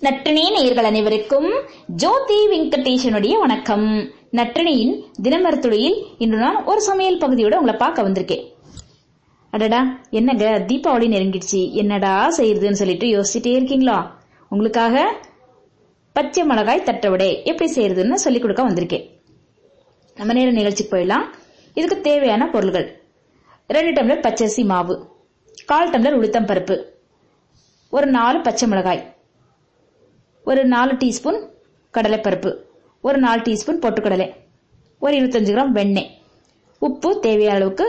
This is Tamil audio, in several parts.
நற்றினி நேயர்கள் அனைவருக்கும் ஜோதி வெங்கடேஷனுடைய வணக்கம். நற்றினியின் தினமரத்துடையில் இன்று நான் ஒரு சமையல் பகுதியோட உங்களை பார்க்க வந்திருக்கேன். அடடா என்னங்க தீபாவளி நெருங்கிடுச்சு. என்னடா செய்யறதுன்னு சொல்லிட்டு யோசிச்சுட்டே இருக்கீங்களா? உங்களுக்காக பச்சை மிளகாய் தட்டவிடை எப்படி செய்யறதுன்னு சொல்லிக் கொடுக்க வந்திருக்கேன். நம்ம நேர நிகழ்ச்சிக்கு போயிடலாம். இதுக்கு தேவையான பொருள்கள். ரெண்டு டம்ளர் பச்சரிசி மாவு. கால் டம்ளர் உளுத்தம் பருப்பு. ஒரு நாலு பச்சை மிளகாய். ஒரு நாலு டீஸ்பூன் கடலைப்பருப்பு ஒரு நாலு டீஸ்பூன் பொட்டுக்கடலை ஒரு இருபத்தஞ்சு கிராம் வெண்ணெய். உப்பு தேவையான அளவுக்கு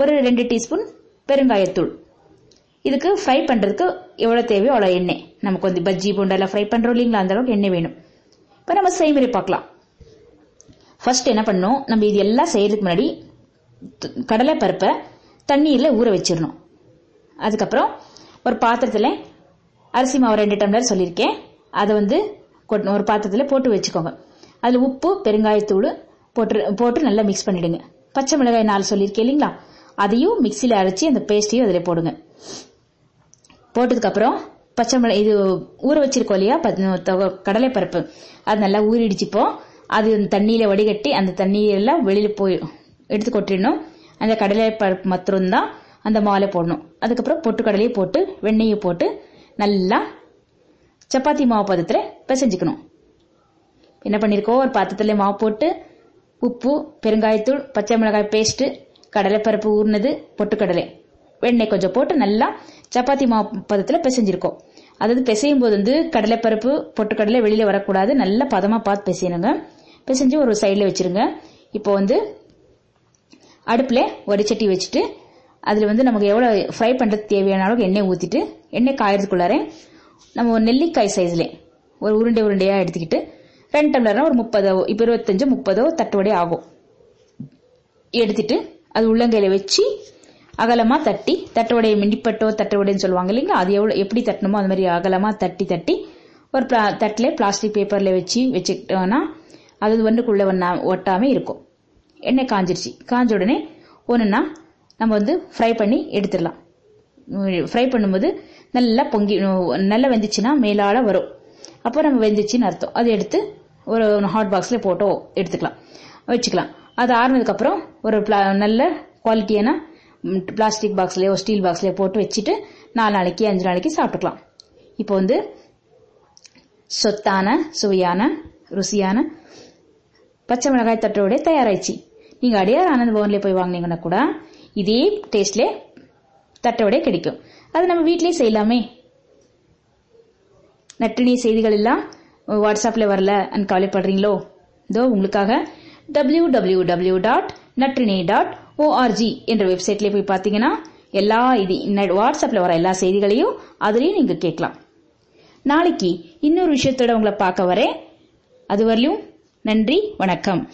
ஒரு ரெண்டு டீஸ்பூன் பெருங்காயத்தூள். இதுக்கு ஃப்ரை பண்ணுறதுக்கு எவ்வளோ தேவையோ அவ்வளோ எண்ணெய். நமக்கு வந்து பஜ்ஜி போண்டெல்லாம் ஃப்ரை பண்ணுறோம் இல்லைங்களா? அந்த அளவுக்கு எண்ணெய் வேணும். இப்போ நம்ம செய்முறை பார்க்கலாம். ஃபர்ஸ்ட் என்ன பண்ணணும்? நம்ம இது எல்லாம் செய்யறதுக்கு முன்னாடி கடலை பருப்பை தண்ணீரில் ஊற வச்சிடணும். அதுக்கப்புறம் ஒரு பாத்திரத்தில் அரிசி மாவு ரெண்டு டம்ளர் சொல்லியிருக்கேன். அதை வந்து ஒரு பாத்திரத்தில் போட்டு வச்சுக்கோங்க. அதில் உப்பு பெருங்காயத்தூள் போட்டு போட்டு நல்லா மிக்ஸ் பண்ணிடுங்க. பச்சை மிளகாய் நாலு சொல்லியிருக்கேன் இல்லைங்களா? அதையும் மிக்சியில் அரைச்சி அந்த பேஸ்ட்டையும் அதில் போடுங்க. போட்டதுக்கப்புறம் பச்சை மிளகாய் இது ஊற வச்சிருக்கோம் இல்லையா? கடலை பருப்பு அது நல்லா ஊறிடுச்சுப்போ அது தண்ணியில் வடிகட்டி அந்த தண்ணியெல்லாம் வெளியில் போய் எடுத்து கொட்டிடணும். அந்த கடலை பருப்பு மாத்திரம்தான் அந்த மாலை போடணும். அதுக்கப்புறம் பொட்டு கடலையும் போட்டு வெண்ணெயை போட்டு நல்லா சப்பாத்தி மாவு பதத்தில் பிசைஞ்சுக்கணும். என்ன பண்ணியிருக்கோம் ஒரு பாத்திரத்தில் மாவு போட்டு உப்பு பெருங்காயத்தூள் பச்சை மிளகாய் பேஸ்ட்டு கடலைப்பருப்பு ஊர்னது பொட்டுக்கடலை. வெண்ணெய் கொஞ்சம் போட்டு நல்லா சப்பாத்தி மாவு பதத்தில் பிசைஞ்சிருக்கோம். அதாவது பிசையும் போது வந்து கடலைப்பருப்பு பொட்டுக்கடலை வெளியில வரக்கூடாது. நல்ல பதமா பார்த்து பிசையணுங்க. பிசைஞ்சு ஒரு சைடில் வச்சிருங்க. இப்போ வந்து அடுப்பில் வடிச்சட்டி வச்சுட்டு அதில் வந்து நமக்கு எவ்வளோ ஃப்ரை பண்ணுறது தேவையான அளவுக்கு எண்ணெய் ஊற்றிட்டு எண்ணெய் காயறதுக்குள்ளார நம்ம ஒரு நெல்லிக்காய் சைஸ்ல ஒரு உருண்டை உருண்டையாக எடுத்துக்கிட்டு ரெண்டு டம்ளர்னா ஒரு முப்பதோ இப்போ இருபத்தஞ்சோ முப்பதோ தட்டுவடை ஆகும். எடுத்துட்டு அது உள்ளங்கையில வச்சு அகலமா தட்டி தட்டுவடையை மிண்டிப்பட்டோ தட்டுவடைன்னு சொல்லுவாங்க இல்லைங்களா? அது எவ்வளோ எப்படி தட்டணுமோ அது மாதிரி அகலமா தட்டி தட்டி ஒரு தட்டில் பிளாஸ்டிக் பேப்பர்ல வச்சு வச்சுக்கிட்டோம்னா அது ஒன்றுக்குள்ள ஒன்றா ஒட்டாம இருக்கும். எண்ணெய் காஞ்சிருச்சு. காஞ்ச உடனே ஒன்றுனா நம்ம வந்து ஃப்ரை பண்ணி எடுத்துடலாம். ஃப்ரை பண்ணும்போது நல்லா பொங்கி நல்லா வெந்துச்சுன்னா மேலால வரும். அப்போ நம்ம வெந்துச்சுன்னு அர்த்தம். அதை எடுத்து ஒரு ஹாட் பாக்ஸில் போட்டோ எடுத்துக்கலாம். வச்சுக்கலாம். அது ஆறுனதுக்கப்புறம் ஒரு நல்ல குவாலிட்டியான பிளாஸ்டிக் பாக்ஸ்லேயோ ஸ்டீல் பாக்ஸ்லேயோ போட்டு வச்சுட்டு நாலு நாளைக்கு அஞ்சு நாளைக்கு சாப்பிட்டுக்கலாம். இப்போ வந்து சொத்தான சுவையான ருசியான பச்சை மிளகாய் தட்டோட தயாராயிடுச்சு. நீங்க அடையார் ஆனந்த் பவன்ல போய் வாங்கினீங்கன்னா கூட இதே டேஸ்ட்ல தட்டோட கிடைக்கும். அது நம்ம வீட்லயே செய்யலாமே. நட்டினி செய்திகள் எல்லாம் வாட்ஸ்அப்ல வரல அண்ட் கவலைப்படுறீங்களோ இதோ உங்களுக்காக W W W dot Natrini dot O R G என்ற வெப்சைட்ல போய் பார்த்தீங்கன்னா எல்லா இது வாட்ஸ்அப்ல வர எல்லா செய்திகளையும் அதுலயும் நீங்க கேட்கலாம். நாளைக்கு இன்னொரு விஷயத்தோட உங்களை பார்க்க வரேன். அதுவரையும் நன்றி வணக்கம்.